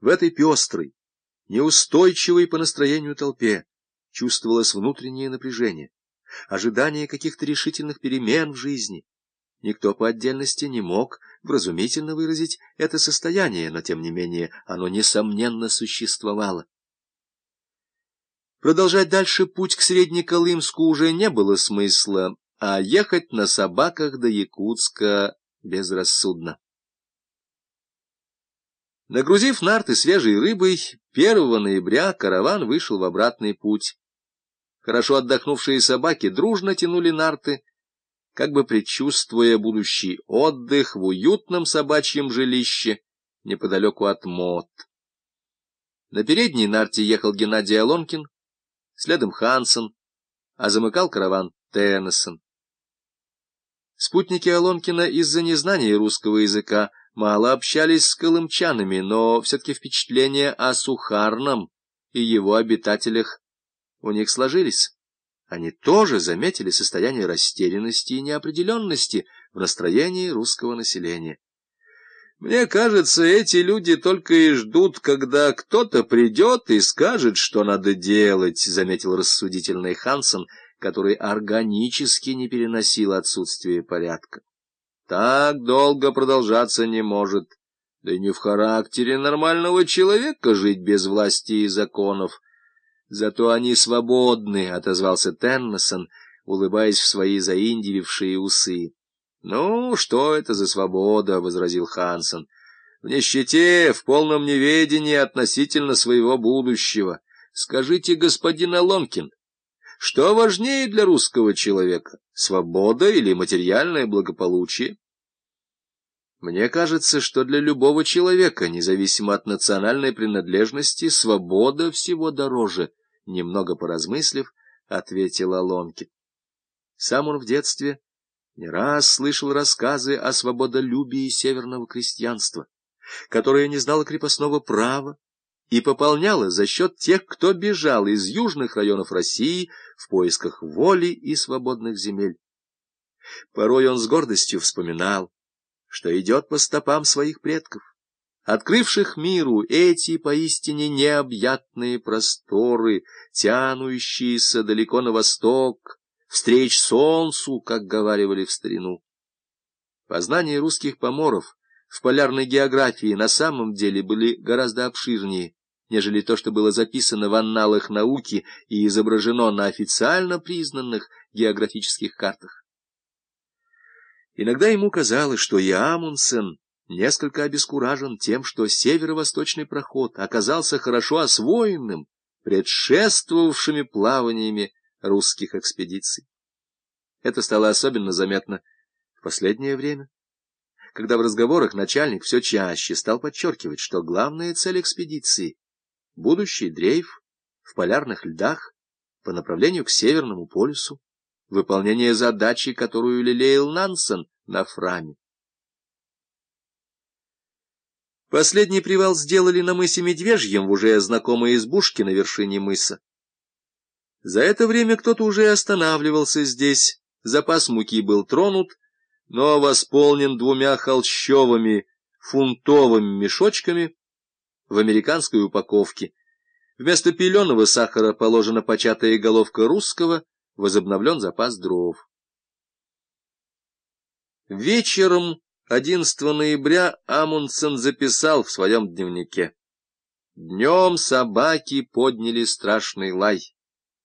В этой пестрой, неустойчивой по настроению толпе чувствовалось внутреннее напряжение, ожидание каких-то решительных перемен в жизни. Никто по отдельности не мог вразумительно выразить это состояние, но, тем не менее, оно, несомненно, существовало. Продолжать дальше путь к Среднеколымску уже не было смысла, а ехать на собаках до Якутска безрассудно. Нагрузив нарты свежей рыбой, 1 ноября караван вышел в обратный путь. Хорошо отдохнувшие собаки дружно тянули нарты, как бы предчувствуя будущий отдых в уютном собачьем жилище неподалеку от Мот. На передней нарте ехал Геннадий Алонкин, следом Хансен, а замыкал караван Теннессон. Спутники Алонкина из-за незнания русского языка мало общались с колымчанами, но все-таки впечатления о Сухарном и его обитателях у них сложились. Они тоже заметили состояние растерянности и неопределенности в настроении русского населения. Мне кажется, эти люди только и ждут, когда кто-то придет и скажет, что надо делать, — заметил рассудительный Хансен, который органически не переносил отсутствие порядка. Так долго продолжаться не может, да и не в характере нормального человека жить без власти и законов. Зато они свободны, — отозвался Теннесон, улыбаясь в свои заиндивившие усы. — Ну, что это за свобода? — возразил Хансен. — В нищете, в полном неведении относительно своего будущего. Скажите, господин Алонкин, что важнее для русского человека, свобода или материальное благополучие? Мне кажется, что для любого человека, независимо от национальной принадлежности, свобода всего дороже, немного поразмыслив, ответил Алонкин. Сам он в детстве не раз слышал рассказы о свободолюбии северного крестьянства, которое не знало крепостного права и пополняло за счет тех, кто бежал из южных районов России в поисках воли и свободных земель. Порой он с гордостью вспоминал, что идет по стопам своих предков, открывших миру эти поистине необъятные просторы, тянущиеся далеко на восток, встреч солнцу, как говаривали в старину. Познания русских поморов в полярной географии на самом деле были гораздо обширнее, нежели то, что было записано в анналах науки и изображено на официально признанных географических картах. Иногда ему казалось, что и Амундсен несколько обескуражен тем, что северо-восточный проход оказался хорошо освоенным предшествовавшими плаваниями русских экспедиций. Это стало особенно заметно в последнее время, когда в разговорах начальник все чаще стал подчеркивать, что главная цель экспедиции — будущий дрейф в полярных льдах по направлению к Северному полюсу, выполнение задачи, которую лелеял Нансен на Фраме. Последний привал сделали на мысе Медвежьем в уже знакомой избушке на вершине мыса. За это время кто-то уже останавливался здесь, запас муки был тронут, но восполнен двумя холщовыми фунтовыми мешочками в американской упаковке. Вместо пеленого сахара положена початая головка русского, возобновлен запас дров. Вечером 11 ноября Амундсен записал в своем дневнике. Днем собаки подняли страшный лай.